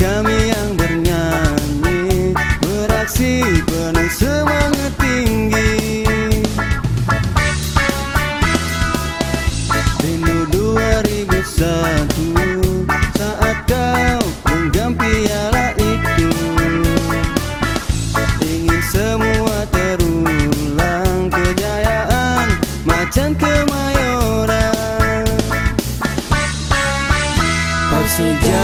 kami yang bernyanyi Beraksi penuh semangat tinggi. Rindu 2001 Saat kau genggam piala itu. Ingin semua terulang Kejayaan macan kemayoran. Persija